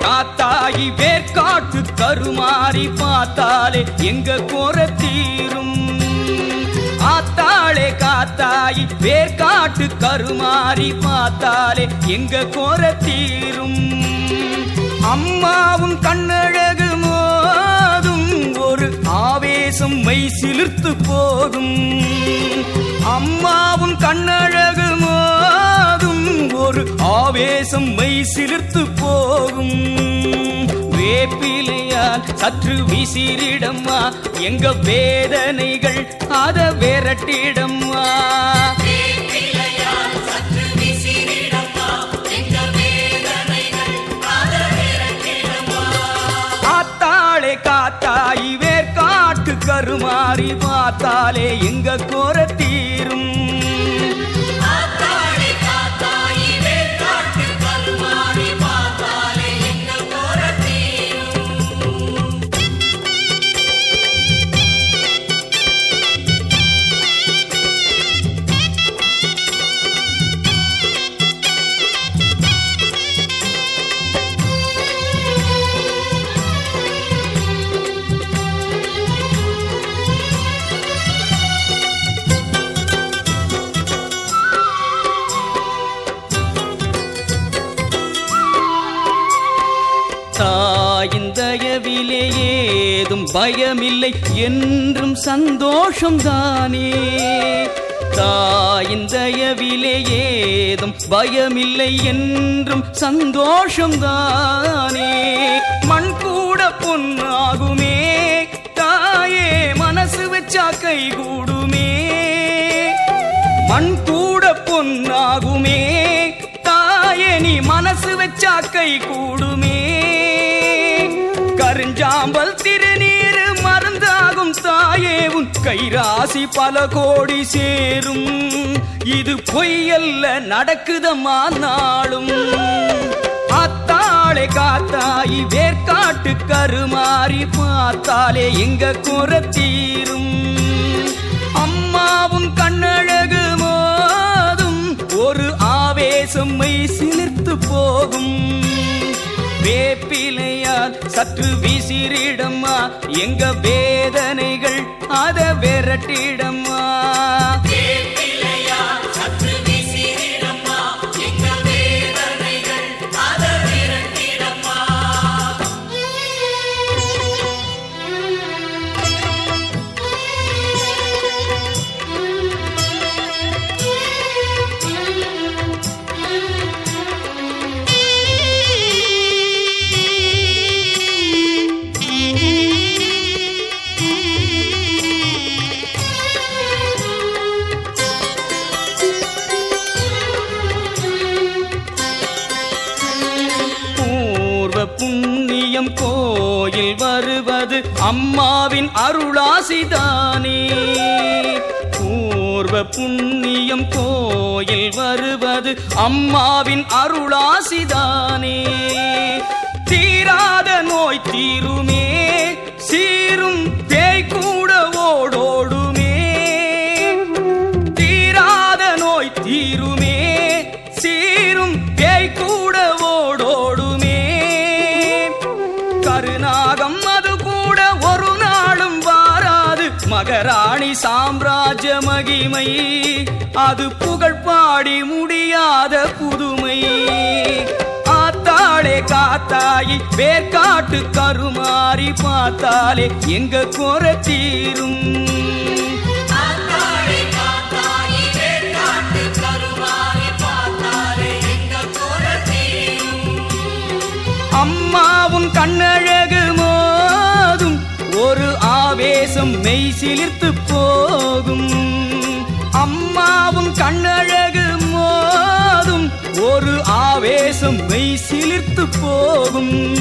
காத்தாயி வேர்காட்டு கருமாறி பார்த்தாலே எங்க கோர தீரும்? ஆத்தாளே காத்தாயி வேர்காட்டு கருமாறி பார்த்தாலே எங்க கோர தீரும்? அம்மாவும் கண்ணழகு மோதும் ஒரு ஆவேசம் மை சிலிர்த்து போகும் அம்மாவும் கண்ணழகு ஒரு ஆவேசம் மெய் சிலிர்த்து போகும். வேப்பிலையால் சற்று விசிறிடம்மா எங்க வேதனைகள் அத விரட்டிடம்மா. காத்தாயி வேர்க்காட்டு கருமாறி பார்த்தாலே எங்க கோர தீரும். தாயிந்தயவிலே ஏதும் பயமில்லை. என்றும் சந்தோஷம்தானே. தாயிந்தயவிலே ஏதும் பயமில்லை. என்றும் சந்தோஷம்தானே. மண் கூட பொன்னாகுமே. தாயே மனசு வச்சா கைகூடுமே மண் கூட பொன்னாகுமே. தாயே நீ மனசு வச்சா கை பெருஞ்சாம்பல் கருஞ்சாம்பல் திருநீர் மருந்தாகும் தாயே. உன் கைராசி பல கோடி சேரும். இது பொய்யல்ல நடக்குதமா நாளும். ஆத்தாளே காத்தாயி வேர்காட்டு கருமாறி பார்த்தாலே எங்க குறத்தீரும் வேப்பிலையால் சற்று விசிறிடம்மா எங்க வேதனைகள் அத விரட்டிடம்மா. புண்ணியம் கோயில் வருவது அம்மாவின் அருளாசிதானே. பூர்வ புண்ணியம் கோயில் வருவது அம்மாவின் அருளாசிதானே. தீராத நோய் தீருமே சாம்ராஜ்ய மகிமை அது புகழ் பாடி முடியாத புதுமை. ஆத்தாளே காத்தாயி வேர்காட்டு கருமாறி பார்த்தாலே எங்க குற தீரும். ஆவேசம் மெய் சிலிர்த்து போகும். அம்மாவும் கண்ணழகு மோதும். ஒரு ஆவேசம் மெய் சிலிர்த்து போகும்.